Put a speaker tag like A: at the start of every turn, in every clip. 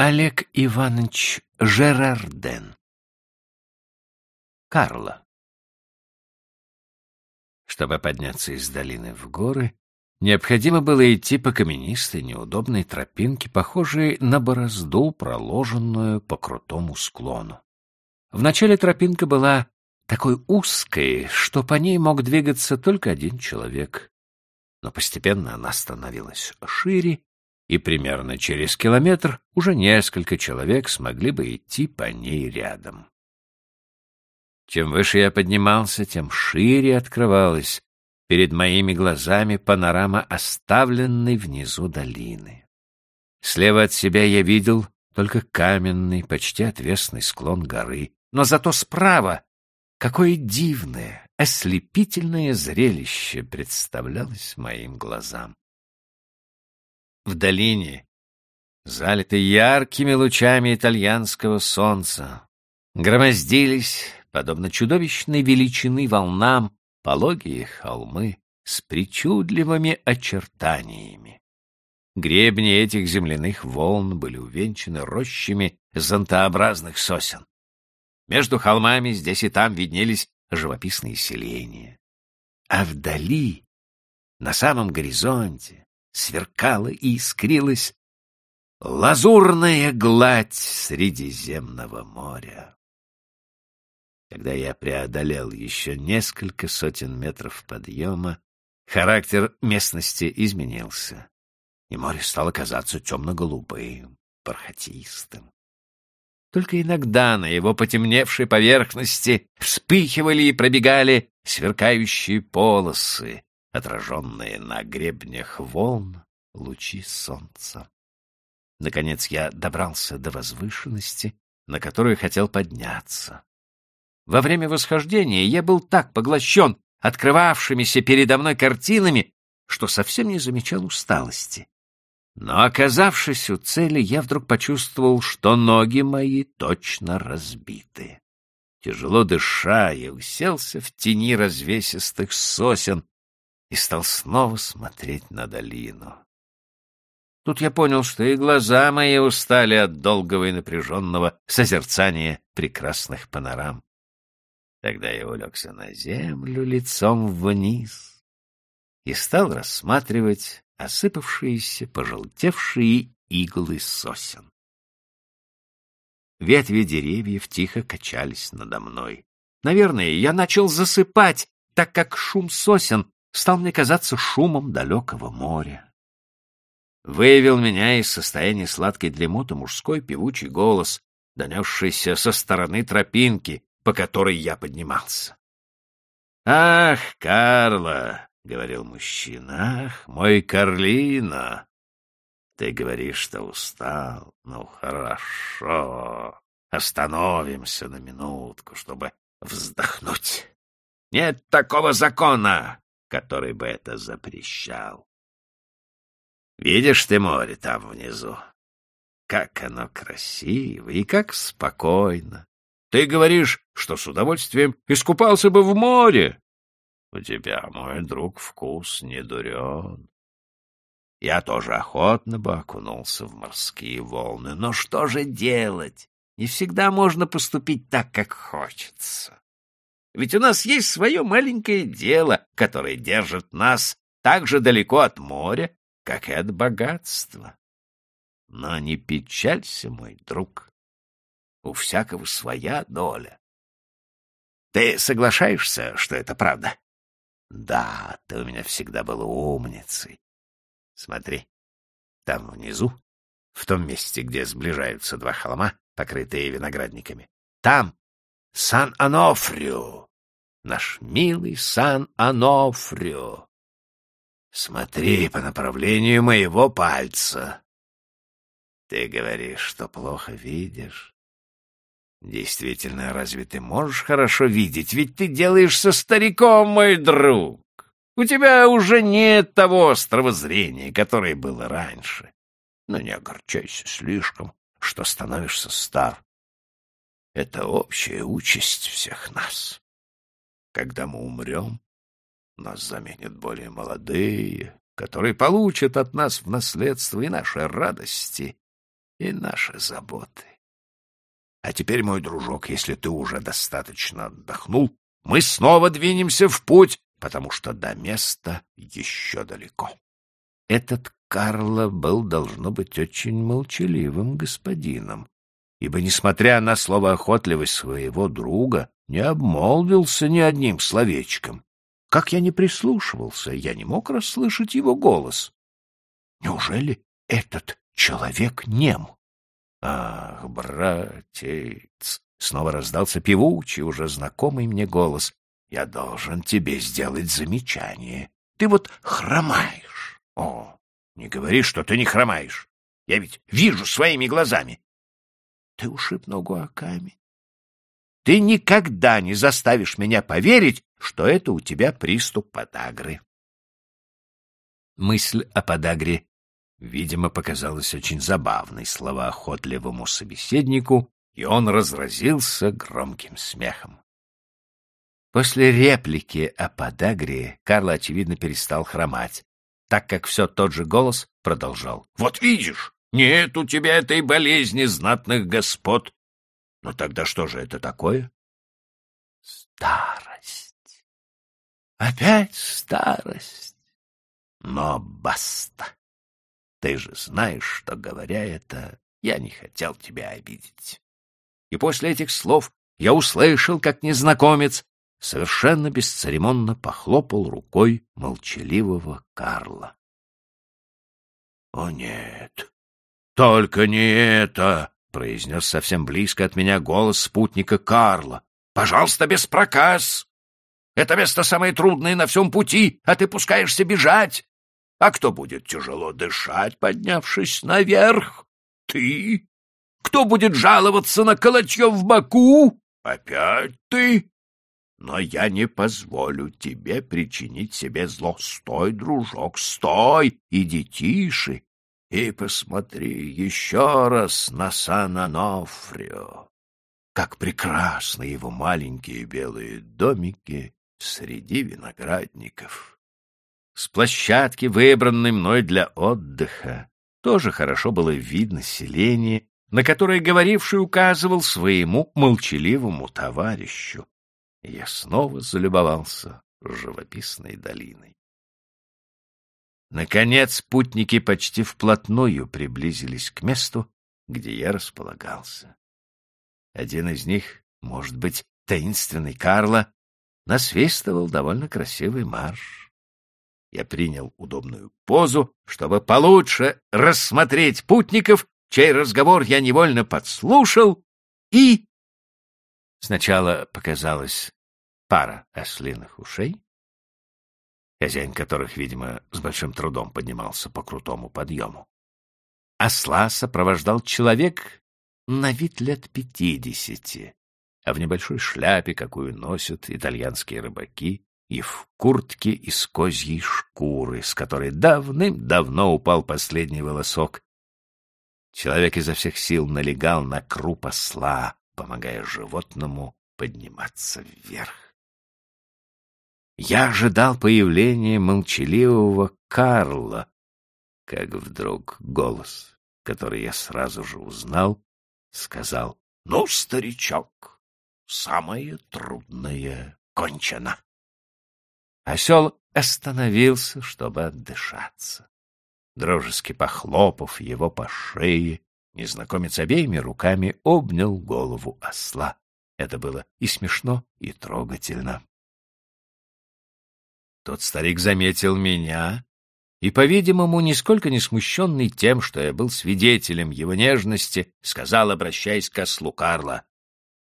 A: Олег Иванович Жерарден. Карла. Чтобы подняться из долины в горы, необходимо было идти по каменистой неудобной тропинке, похожей на борозду, проложенную по крутому склону. Вначале тропинка была такой узкой, что по ней мог двигаться только один человек. Но постепенно она становилась шире, и примерно через километр уже несколько человек смогли бы идти по ней рядом. Чем выше я поднимался, тем шире открывалась перед моими глазами панорама оставленной внизу долины. Слева от себя я видел только каменный, почти отвесный склон горы, но зато справа какое дивное, ослепительное зрелище представлялось моим глазам. В долине, залитой яркими лучами итальянского солнца, громоздились, подобно чудовищной величины волнам, пологие холмы с причудливыми очертаниями. Гребни этих земляных волн были увенчаны рощами зонтообразных сосен. Между холмами здесь и там виднелись живописные селения. А вдали, на самом горизонте, сверкала и искрилась лазурная гладь Средиземного моря. Когда я преодолел еще несколько сотен метров подъема, характер местности изменился, и море стало казаться темно-голубым, бархатистым. Только иногда на его потемневшей поверхности вспыхивали и пробегали сверкающие полосы, отраженные на гребнях волн лучи солнца. Наконец я добрался до возвышенности, на которую хотел подняться. Во время восхождения я был так поглощен открывавшимися передо мной картинами, что совсем не замечал усталости. Но, оказавшись у цели, я вдруг почувствовал, что ноги мои точно разбиты. Тяжело дыша, я уселся в тени развесистых сосен, и стал снова смотреть на долину. Тут я понял, что и глаза мои устали от долгого и напряженного созерцания прекрасных панорам. Тогда я улегся на землю лицом вниз и стал рассматривать осыпавшиеся, пожелтевшие иглы сосен. Ветви деревьев тихо качались надо мной. Наверное, я начал засыпать, так как шум сосен стал мне казаться шумом далекого моря. Выявил меня из состояния сладкой дремоты мужской певучий голос, донесшийся со стороны тропинки, по которой я поднимался. «Ах, Карла!» — говорил мужчина. «Ах, мой Карлина! Ты говоришь, что устал. Ну, хорошо. Остановимся на минутку, чтобы вздохнуть. Нет такого закона, который бы это запрещал. Видишь ты море там внизу? Как оно красиво и как спокойно. Ты говоришь, что с удовольствием искупался бы в море. У тебя, мой друг, вкус не дурен. Я тоже охотно бы окунулся в морские волны, но что же делать? Не всегда можно поступить так, как хочется. Ведь у нас есть свое маленькое дело, которое держит нас так же далеко от моря, как и от богатства. Но не печалься, мой друг. У всякого своя доля. Ты соглашаешься, что это правда? Да, ты у меня всегда был умницей. Смотри, там внизу, в том месте, где сближаются два холма, покрытые виноградниками, там Сан-Анофрио наш милый Сан-Анофрио. Смотри по направлению моего пальца. Ты говоришь, что плохо видишь. Действительно, разве ты можешь хорошо видеть? Ведь ты делаешься стариком, мой друг. У тебя уже нет того острого зрения, которое было раньше. Но не огорчайся слишком, что становишься стар. Это общая участь всех нас. Когда мы умрем, нас заменят более молодые, которые получат от нас в наследство и наши радости, и наши заботы. А теперь, мой дружок, если ты уже достаточно отдохнул, мы снова двинемся в путь, потому что до места еще далеко. Этот Карло был, должно быть, очень молчаливым господином, ибо, несмотря на словоохотливость своего друга, не обмолвился ни одним словечком. Как я не прислушивался, я не мог расслышать его голос. Неужели этот человек нем? Ах, братец! Снова раздался певучий, уже знакомый мне голос. Я должен тебе сделать замечание. Ты вот хромаешь. О, не говори, что ты не хромаешь. Я ведь вижу своими глазами. Ты ушиб ногу о камень. Ты никогда не заставишь меня поверить, что это у тебя приступ подагры. Мысль о подагре, видимо, показалась очень забавной словоохотливому собеседнику, и он разразился громким смехом. После реплики о подагре Карл, очевидно, перестал хромать, так как все тот же голос продолжал. — Вот видишь, нет у тебя этой болезни знатных господ. Но тогда что же это такое? Старость. Опять старость. Но баста. Ты же знаешь, что, говоря это, я не хотел тебя обидеть. И после этих слов я услышал, как незнакомец совершенно бесцеремонно похлопал рукой молчаливого Карла. — О нет, «Только не это!» — произнес совсем близко от меня голос спутника Карла. «Пожалуйста, без проказ! Это место самое трудное на всем пути, а ты пускаешься бежать! А кто будет тяжело дышать, поднявшись наверх? Ты? Кто будет жаловаться на колотье в боку? Опять ты? Но я не позволю тебе причинить себе зло. Стой, дружок, стой! Иди тише, и посмотри еще раз на Сан-Анофрио. Как прекрасны его маленькие белые домики среди виноградников. С площадки, выбранной мной для отдыха, тоже хорошо было видно селение, на которое говоривший указывал своему молчаливому товарищу. я снова залюбовался живописной долиной. Наконец путники почти вплотную приблизились к месту, где я располагался. Один из них, может быть, таинственный Карло, насвистывал довольно красивый марш. Я принял удобную позу, чтобы получше рассмотреть путников, чей разговор я невольно подслушал, и... Сначала показалась пара ослиных ушей, хозяин которых, видимо, с большим трудом поднимался по крутому подъему. Осла сопровождал человек на вид лет пятидесяти, а в небольшой шляпе, какую носят итальянские рыбаки, и в куртке из козьей шкуры, с которой давным-давно упал последний волосок. Человек изо всех сил налегал на круп осла, помогая животному подниматься вверх. Я ожидал появления молчаливого Карла, как вдруг голос, который я сразу же узнал, сказал, «Ну, старичок, самое трудное кончено». Осел остановился, чтобы отдышаться. Дружески похлопав его по шее, незнакомец обеими руками обнял голову осла. Это было и смешно, и трогательно. Тот старик заметил меня и, по-видимому, нисколько не смущенный тем, что я был свидетелем его нежности, сказал, обращаясь к ослу Карла,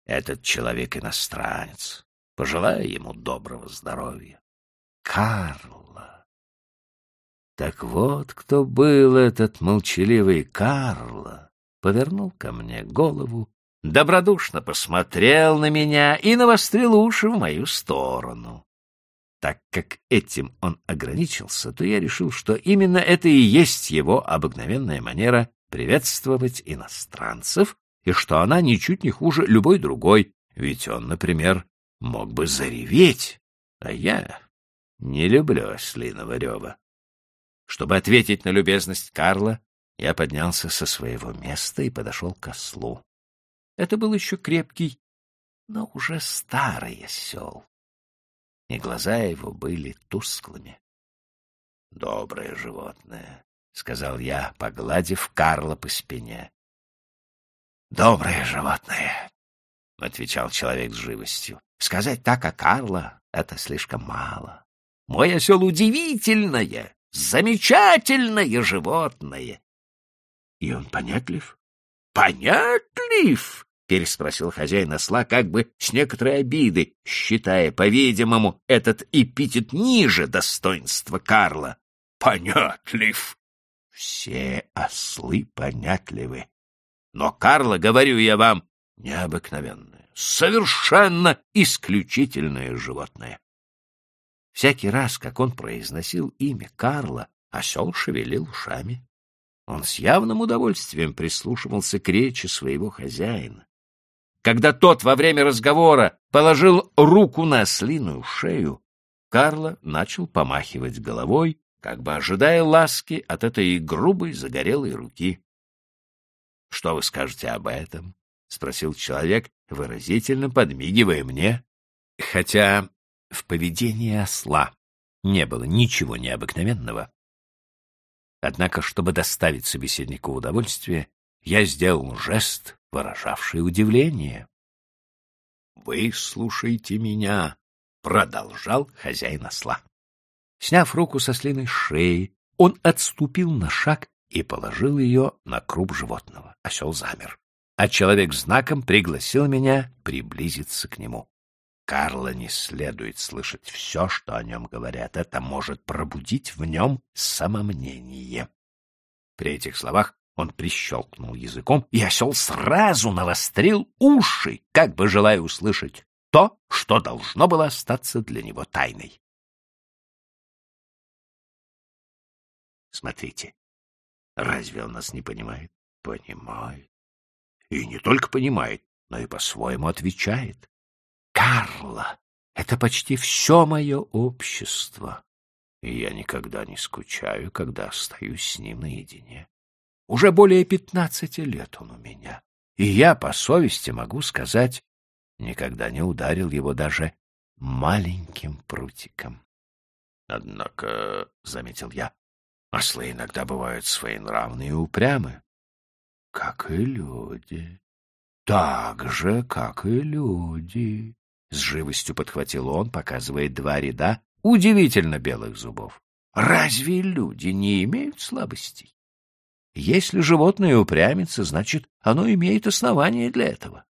A: «Этот человек иностранец. Пожелаю ему доброго здоровья». Карла. Так вот, кто был этот молчаливый Карла, повернул ко мне голову, добродушно посмотрел на меня и навострил уши в мою сторону. Так как этим он ограничился, то я решил, что именно это и есть его обыкновенная манера приветствовать иностранцев, и что она ничуть не хуже любой другой, ведь он, например, мог бы зареветь, а я не люблю ослиного рева. Чтобы ответить на любезность Карла, Я поднялся со своего места и подошел к ослу. Это был еще крепкий, но уже старый осел, и глаза его были тусклыми. — Доброе животное, — сказал я, погладив Карла по спине. — Доброе животное, — отвечал человек с живостью. — Сказать так о Карла — это слишком мало. Мой осел удивительное, замечательное животное. — И он понятлив? — Понятлив! — переспросил хозяин осла как бы с некоторой обидой, считая, по-видимому, этот эпитет ниже достоинства Карла. — Понятлив! Все ослы понятливы. Но Карла, говорю я вам, необыкновенное, совершенно исключительное животное. Всякий раз, как он произносил имя Карла, осел шевелил ушами. Он с явным удовольствием прислушивался к речи своего хозяина. Когда тот во время разговора положил руку на ослиную шею, Карло начал помахивать головой, как бы ожидая ласки от этой грубой загорелой руки. — Что вы скажете об этом? — спросил человек, выразительно подмигивая мне. Хотя в поведении осла не было ничего необыкновенного. Однако, чтобы доставить собеседнику удовольствие, я сделал жест, выражавший удивление. «Вы слушайте меня», — продолжал хозяин осла. Сняв руку со слиной шеи, он отступил на шаг и положил ее на круп животного. Осел замер, а человек знаком пригласил меня приблизиться к нему. Карла не следует слышать все, что о нем говорят. Это может пробудить в нем самомнение. При этих словах он прищелкнул языком, и осел сразу навострил уши, как бы желая услышать то, что должно было остаться для него тайной. Смотрите, разве он нас не понимает? Понимает. И не только понимает, но и по-своему отвечает. Карла — это почти все мое общество, и я никогда не скучаю, когда остаюсь с ним наедине. Уже более пятнадцати лет он у меня, и я по совести могу сказать, никогда не ударил его даже маленьким прутиком. Однако, — заметил я, — ослы иногда бывают своенравны и упрямы. Как и люди. Так же, как и люди. — с живостью подхватил он, показывая два ряда удивительно белых зубов. «Разве люди не имеют слабостей? Если животное упрямится, значит, оно имеет основание для этого.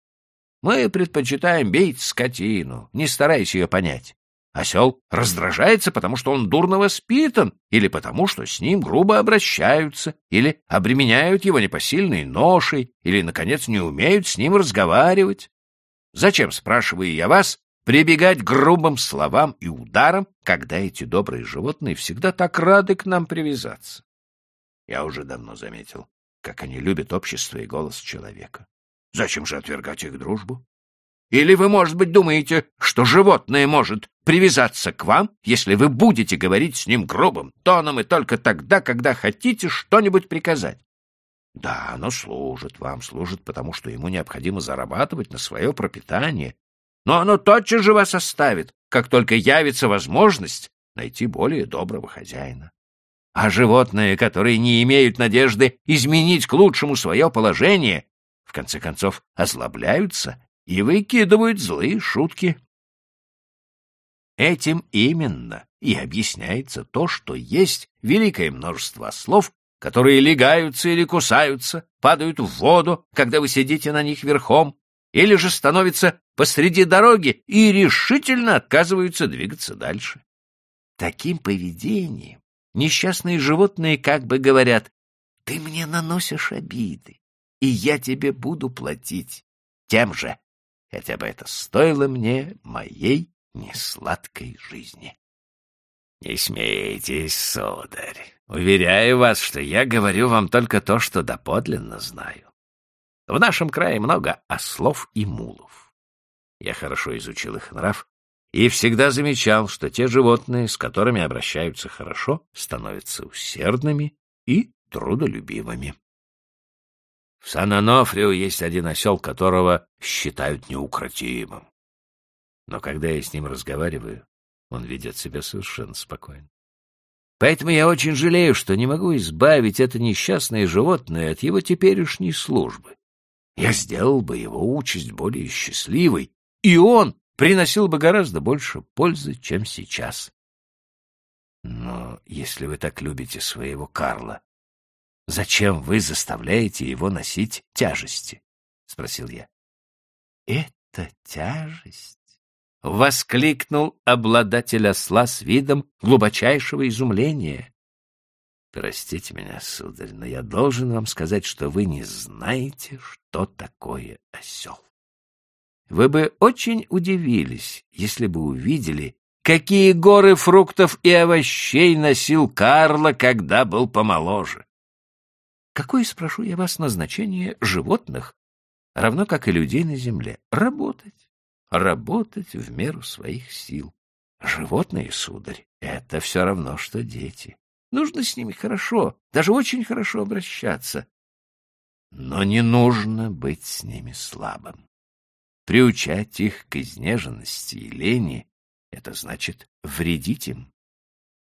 A: Мы предпочитаем бить скотину, не стараясь ее понять. Осел раздражается, потому что он дурно воспитан, или потому что с ним грубо обращаются, или обременяют его непосильной ношей, или, наконец, не умеют с ним разговаривать. Зачем, спрашиваю я вас, прибегать к грубым словам и ударам, когда эти добрые животные всегда так рады к нам привязаться? Я уже давно заметил, как они любят общество и голос человека. Зачем же отвергать их дружбу? Или вы, может быть, думаете, что животное может привязаться к вам, если вы будете говорить с ним грубым тоном и только тогда, когда хотите что-нибудь приказать? Да, оно служит вам, служит, потому что ему необходимо зарабатывать на свое пропитание. Но оно тотчас же вас оставит, как только явится возможность найти более доброго хозяина. А животные, которые не имеют надежды изменить к лучшему свое положение, в конце концов озлобляются и выкидывают злые шутки. Этим именно и объясняется то, что есть великое множество слов, которые легаются или кусаются, падают в воду, когда вы сидите на них верхом, или же становятся посреди дороги и решительно отказываются двигаться дальше. Таким поведением несчастные животные как бы говорят, «Ты мне наносишь обиды, и я тебе буду платить тем же, хотя бы это стоило мне моей несладкой жизни». Не смейтесь, сударь. Уверяю вас, что я говорю вам только то, что доподлинно знаю. В нашем крае много ослов и мулов. Я хорошо изучил их нрав и всегда замечал, что те животные, с которыми обращаются хорошо, становятся усердными и трудолюбивыми. В Сан-Анофрио есть один осел, которого считают неукротимым. Но когда я с ним разговариваю, он ведет себя совершенно спокойно. Поэтому я очень жалею, что не могу избавить это несчастное животное от его теперешней службы. Я сделал бы его участь более счастливой, и он приносил бы гораздо больше пользы, чем сейчас. Но если вы так любите своего Карла, зачем вы заставляете его носить тяжести? — спросил я. — Это тяжесть? — воскликнул обладатель осла с видом глубочайшего изумления. — Простите меня, сударь, но я должен вам сказать, что вы не знаете, что такое осел. Вы бы очень удивились, если бы увидели, какие горы фруктов и овощей носил Карло, когда был помоложе. Какое, спрошу я вас, назначение животных, равно как и людей на земле? Работать. Работать в меру своих сил. Животные, сударь, это все равно, что дети. Нужно с ними хорошо, даже очень хорошо обращаться. Но не нужно быть с ними слабым. Приучать их к изнеженности и лени — это значит вредить им.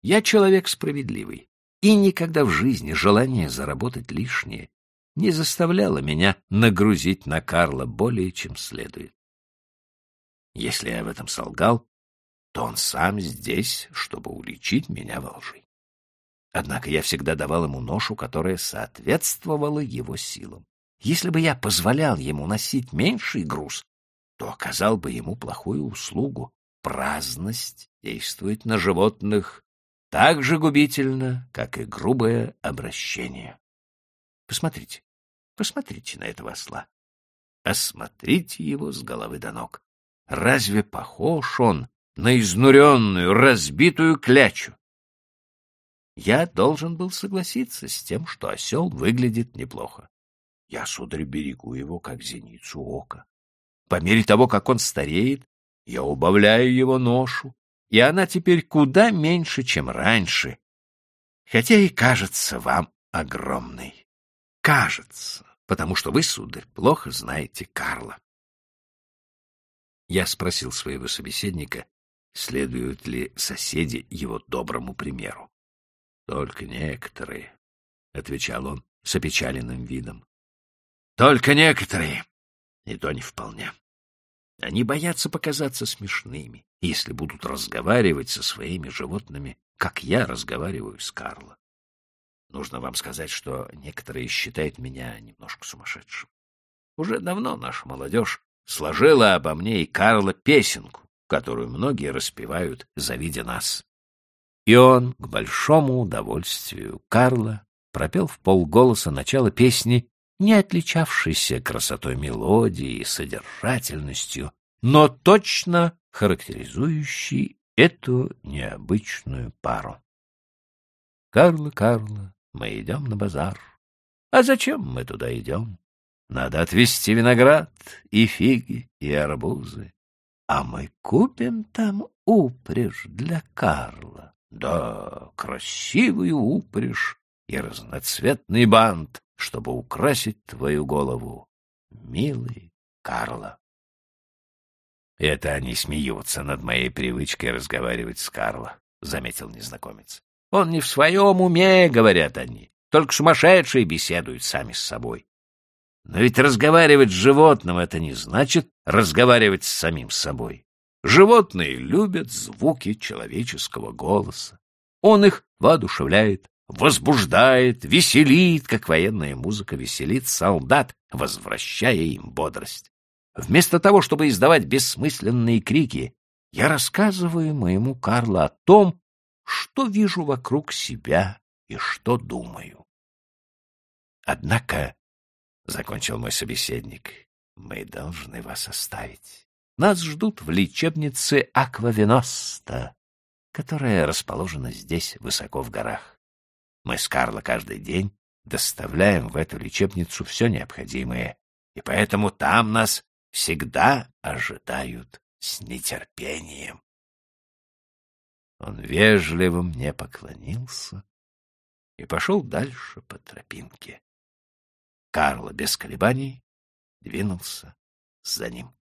A: Я человек справедливый, и никогда в жизни желание заработать лишнее не заставляло меня нагрузить на Карла более, чем следует. Если я в этом солгал, то он сам здесь, чтобы уличить меня во лжи. Однако я всегда давал ему ношу, которая соответствовала его силам. Если бы я позволял ему носить меньший груз, то оказал бы ему плохую услугу. Праздность действует на животных так же губительно, как и грубое обращение. Посмотрите, посмотрите на этого осла. Осмотрите его с головы до ног. Разве похож он на изнуренную, разбитую клячу? Я должен был согласиться с тем, что осел выглядит неплохо. Я, сударь, берегу его, как зеницу ока. По мере того, как он стареет, я убавляю его ношу, и она теперь куда меньше, чем раньше, хотя и кажется вам огромной. Кажется, потому что вы, сударь, плохо знаете Карла. Я спросил своего собеседника, следуют ли соседи его доброму примеру. — Только некоторые, — отвечал он с опечаленным видом. — Только некоторые, и то не вполне. Они боятся показаться смешными, если будут разговаривать со своими животными, как я разговариваю с Карло. Нужно вам сказать, что некоторые считают меня немножко сумасшедшим. Уже давно наша молодежь сложила обо мне и Карла песенку, которую многие распевают, завидя нас. И он, к большому удовольствию Карла, пропел в полголоса начало песни не отличавшийся красотой мелодии и содержательностью, но точно характеризующий эту необычную пару. «Карло, Карло, мы идем на базар. А зачем мы туда идем? Надо отвезти виноград и фиги, и арбузы. А мы купим там упряжь для Карла. Да, красивую упряжь и разноцветный бант, чтобы украсить твою голову, милый Карло. Это они смеются над моей привычкой разговаривать с Карло, — заметил незнакомец. Он не в своем уме, — говорят они, — только сумасшедшие беседуют сами с собой. Но ведь разговаривать с животным — это не значит разговаривать с самим собой. Животные любят звуки человеческого голоса. Он их воодушевляет, возбуждает, веселит, как военная музыка веселит солдат, возвращая им бодрость. Вместо того, чтобы издавать бессмысленные крики, я рассказываю моему Карлу о том, что вижу вокруг себя и что думаю. Однако, — закончил мой собеседник, — мы должны вас оставить. Нас ждут в лечебнице Аквавеноста, которая расположена здесь, высоко в горах. Мы с Карло каждый день доставляем в эту лечебницу все необходимое, и поэтому там нас всегда ожидают с нетерпением. Он вежливо мне поклонился и пошел дальше по тропинке. Карло без колебаний двинулся за ним.